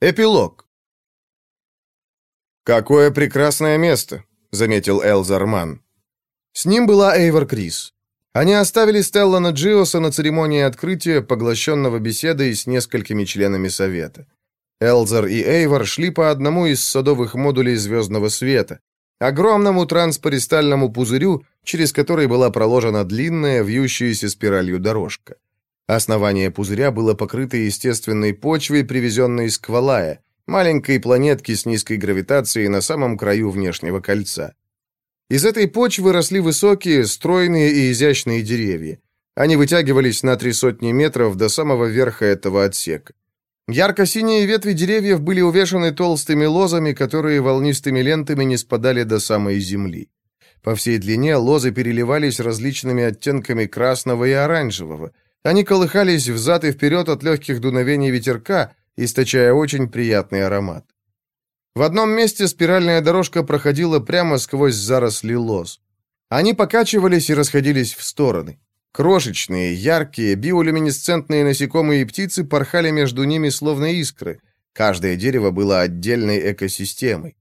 Эпилог. «Какое прекрасное место», — заметил Элзарман. С ним была Эйвор Крис. Они оставили Стеллана Джиоса на церемонии открытия, поглощенного беседой с несколькими членами Совета. Элзар и Эйвор шли по одному из садовых модулей звездного света, огромному транспористальному пузырю, через который была проложена длинная, вьющаяся спиралью дорожка. Основание пузыря было покрыто естественной почвой, привезенной из Квалая, маленькой планетки с низкой гравитацией на самом краю внешнего кольца. Из этой почвы росли высокие, стройные и изящные деревья. Они вытягивались на три сотни метров до самого верха этого отсека. Ярко-синие ветви деревьев были увешаны толстыми лозами, которые волнистыми лентами не спадали до самой земли. По всей длине лозы переливались различными оттенками красного и оранжевого – они колыхались взад и вперед от легких дуновений ветерка, источая очень приятный аромат. В одном месте спиральная дорожка проходила прямо сквозь заросли лоз. Они покачивались и расходились в стороны. Крошечные, яркие, биолюминесцентные насекомые и птицы порхали между ними словно искры. Каждое дерево было отдельной экосистемой.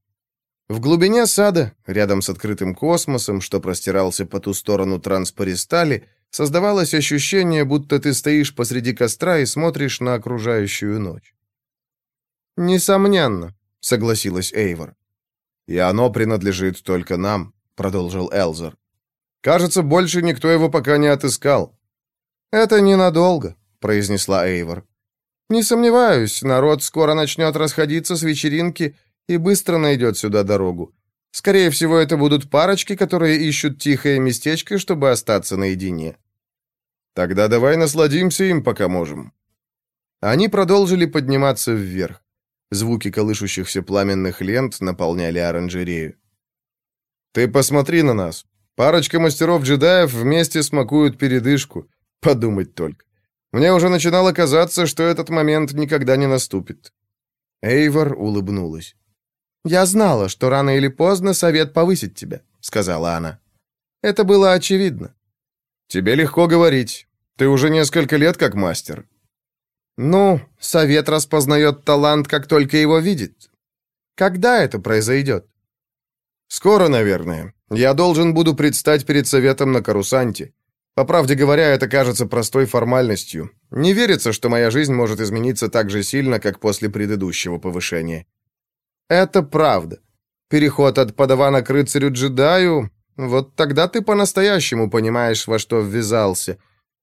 В глубине сада, рядом с открытым космосом, что простирался по ту сторону транспористали, Создавалось ощущение, будто ты стоишь посреди костра и смотришь на окружающую ночь. «Несомненно», — согласилась Эйвор. «И оно принадлежит только нам», — продолжил Элзер. «Кажется, больше никто его пока не отыскал». «Это ненадолго», — произнесла Эйвор. «Не сомневаюсь, народ скоро начнет расходиться с вечеринки и быстро найдет сюда дорогу. Скорее всего, это будут парочки, которые ищут тихое местечко, чтобы остаться наедине. Тогда давай насладимся им, пока можем. Они продолжили подниматься вверх. Звуки колышущихся пламенных лент наполняли оранжерею. «Ты посмотри на нас. Парочка мастеров-джедаев вместе смакуют передышку. Подумать только. Мне уже начинало казаться, что этот момент никогда не наступит». Эйвор улыбнулась. «Я знала, что рано или поздно совет повысит тебя», — сказала она. «Это было очевидно». «Тебе легко говорить. Ты уже несколько лет как мастер». «Ну, совет распознает талант, как только его видит. Когда это произойдет?» «Скоро, наверное. Я должен буду предстать перед советом на Карусанте. По правде говоря, это кажется простой формальностью. Не верится, что моя жизнь может измениться так же сильно, как после предыдущего повышения. Это правда. Переход от подавана к рыцарю-джедаю, вот тогда ты по-настоящему понимаешь, во что ввязался.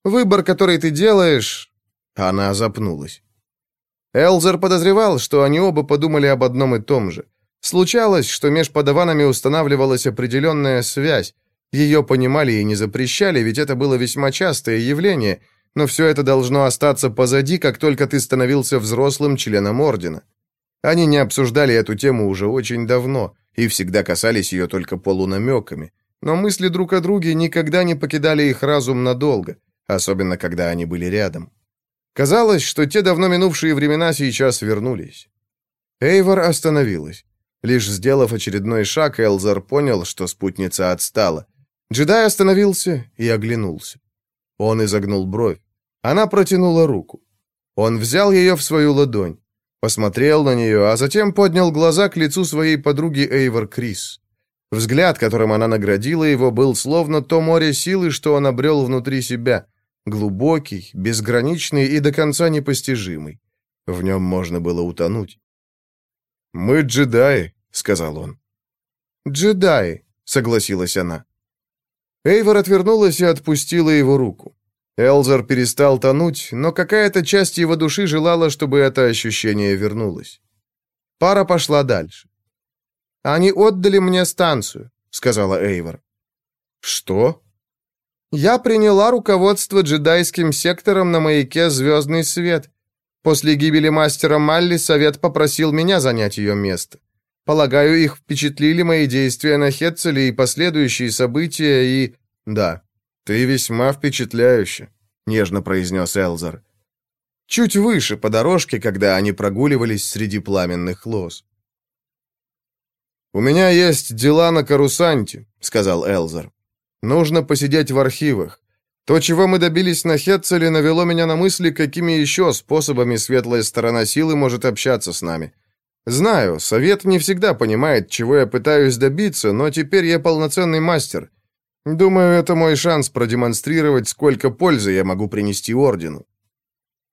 Выбор, который ты делаешь...» Она запнулась. Элзер подозревал, что они оба подумали об одном и том же. Случалось, что меж подаванами устанавливалась определенная связь. Ее понимали и не запрещали, ведь это было весьма частое явление, но все это должно остаться позади, как только ты становился взрослым членом Ордена. Они не обсуждали эту тему уже очень давно и всегда касались ее только полунамеками. Но мысли друг о друге никогда не покидали их разум надолго, особенно когда они были рядом. Казалось, что те давно минувшие времена сейчас вернулись. Эйвор остановилась. Лишь сделав очередной шаг, Элзар понял, что спутница отстала. Джедай остановился и оглянулся. Он изогнул бровь. Она протянула руку. Он взял ее в свою ладонь посмотрел на нее, а затем поднял глаза к лицу своей подруги Эйвор Крис. Взгляд, которым она наградила его, был словно то море силы, что он обрел внутри себя, глубокий, безграничный и до конца непостижимый. В нем можно было утонуть. «Мы джедаи», — сказал он. «Джедаи», — согласилась она. Эйвор отвернулась и отпустила его руку. Элзер перестал тонуть, но какая-то часть его души желала, чтобы это ощущение вернулось. Пара пошла дальше. «Они отдали мне станцию», — сказала Эйвор. «Что?» «Я приняла руководство джедайским сектором на маяке «Звездный свет». После гибели мастера Малли совет попросил меня занять ее место. Полагаю, их впечатлили мои действия на Хетцеле и последующие события, и... Да, «Ты весьма впечатляюще», — нежно произнес Элзар. Чуть выше по дорожке, когда они прогуливались среди пламенных лоз. «У меня есть дела на Карусанте», — сказал Элзар. «Нужно посидеть в архивах. То, чего мы добились на Хетцеле, навело меня на мысли, какими еще способами светлая сторона силы может общаться с нами. Знаю, совет не всегда понимает, чего я пытаюсь добиться, но теперь я полноценный мастер. Думаю, это мой шанс продемонстрировать, сколько пользы я могу принести ордену.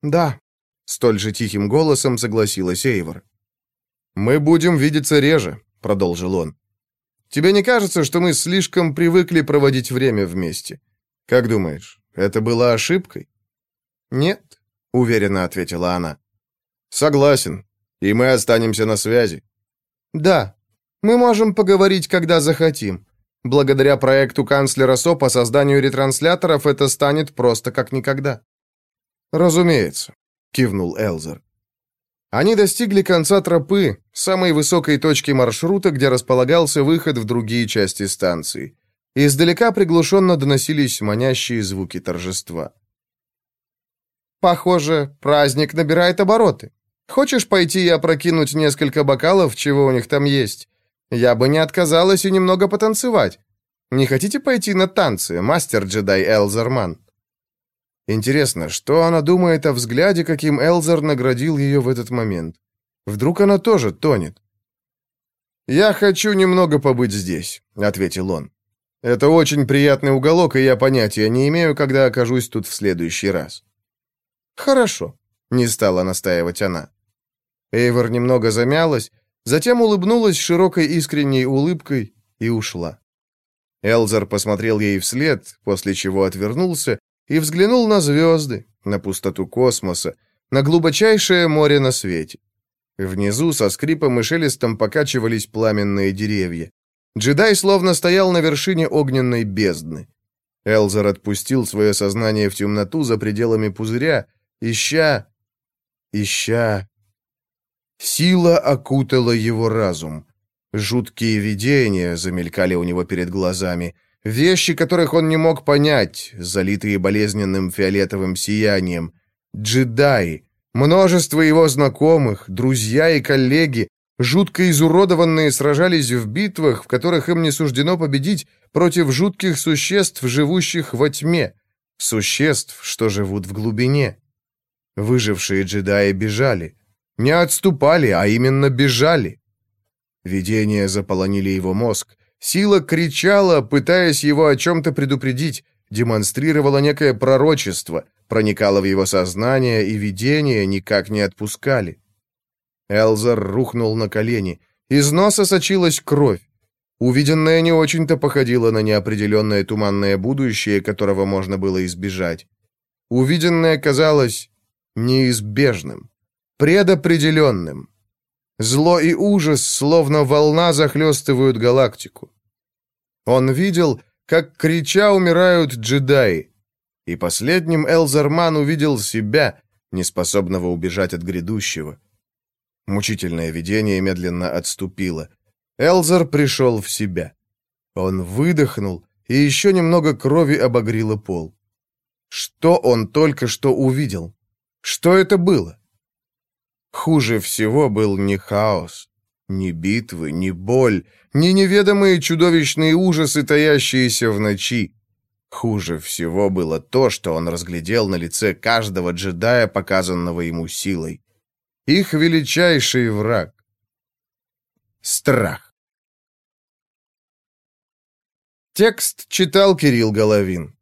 Да, столь же тихим голосом согласилась Эйвор. Мы будем видеться реже, продолжил он. Тебе не кажется, что мы слишком привыкли проводить время вместе? Как думаешь, это была ошибкой? Нет, уверенно ответила она. Согласен. И мы останемся на связи. Да. Мы можем поговорить, когда захотим. Благодаря проекту канцлера СО по созданию ретрансляторов это станет просто как никогда. Разумеется, кивнул Элзер. Они достигли конца тропы, самой высокой точки маршрута, где располагался выход в другие части станции. Издалека приглушенно доносились манящие звуки торжества. «Похоже, праздник набирает обороты», Хочешь пойти и опрокинуть несколько бокалов, чего у них там есть? Я бы не отказалась и немного потанцевать. Не хотите пойти на танцы, мастер-джедай Элзерман?» Интересно, что она думает о взгляде, каким Элзер наградил ее в этот момент? Вдруг она тоже тонет? «Я хочу немного побыть здесь», — ответил он. «Это очень приятный уголок, и я понятия не имею, когда окажусь тут в следующий раз». «Хорошо», — не стала настаивать она. Эйвор немного замялась, затем улыбнулась широкой искренней улыбкой и ушла. Элзер посмотрел ей вслед, после чего отвернулся и взглянул на звезды, на пустоту космоса, на глубочайшее море на свете. Внизу со скрипом и шелестом покачивались пламенные деревья. Джедай словно стоял на вершине огненной бездны. Элзер отпустил свое сознание в темноту за пределами пузыря, ища... ища... Сила окутала его разум. Жуткие видения замелькали у него перед глазами. Вещи, которых он не мог понять, залитые болезненным фиолетовым сиянием. Джедаи. Множество его знакомых, друзья и коллеги, жутко изуродованные, сражались в битвах, в которых им не суждено победить, против жутких существ, живущих во тьме. Существ, что живут в глубине. Выжившие джедаи бежали. Не отступали, а именно бежали. Видения заполонили его мозг. Сила кричала, пытаясь его о чем-то предупредить, демонстрировала некое пророчество, проникала в его сознание, и видения никак не отпускали. Элзар рухнул на колени. Из носа сочилась кровь. Увиденное не очень-то походило на неопределенное туманное будущее, которого можно было избежать. Увиденное казалось неизбежным предопределенным. Зло и ужас, словно волна, захлестывают галактику. Он видел, как крича умирают джедаи, и последним Элзерман увидел себя, неспособного убежать от грядущего. Мучительное видение медленно отступило. Элзер пришел в себя. Он выдохнул, и еще немного крови обогрило пол. Что он только что увидел? Что это было? Хуже всего был не хаос, ни битвы, ни боль, ни неведомые чудовищные ужасы, таящиеся в ночи. Хуже всего было то, что он разглядел на лице каждого джедая, показанного ему силой. Их величайший враг — страх. Текст читал Кирилл Головин.